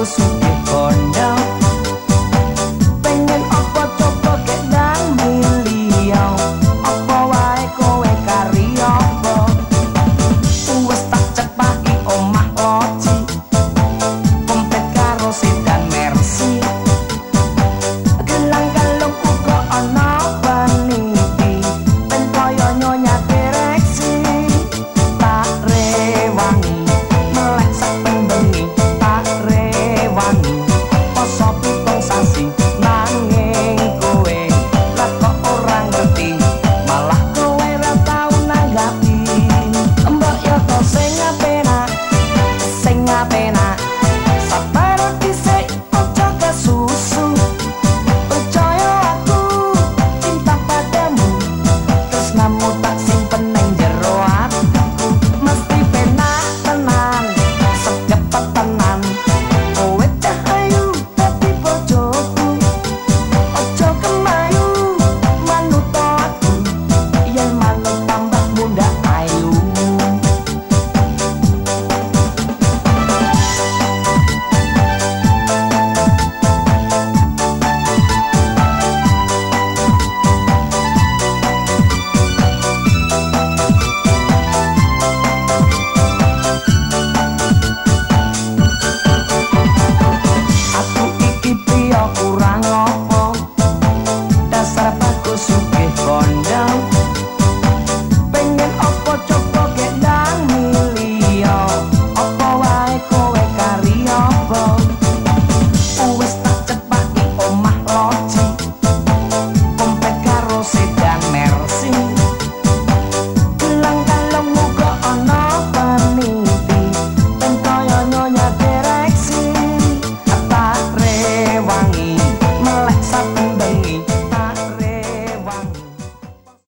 fosse um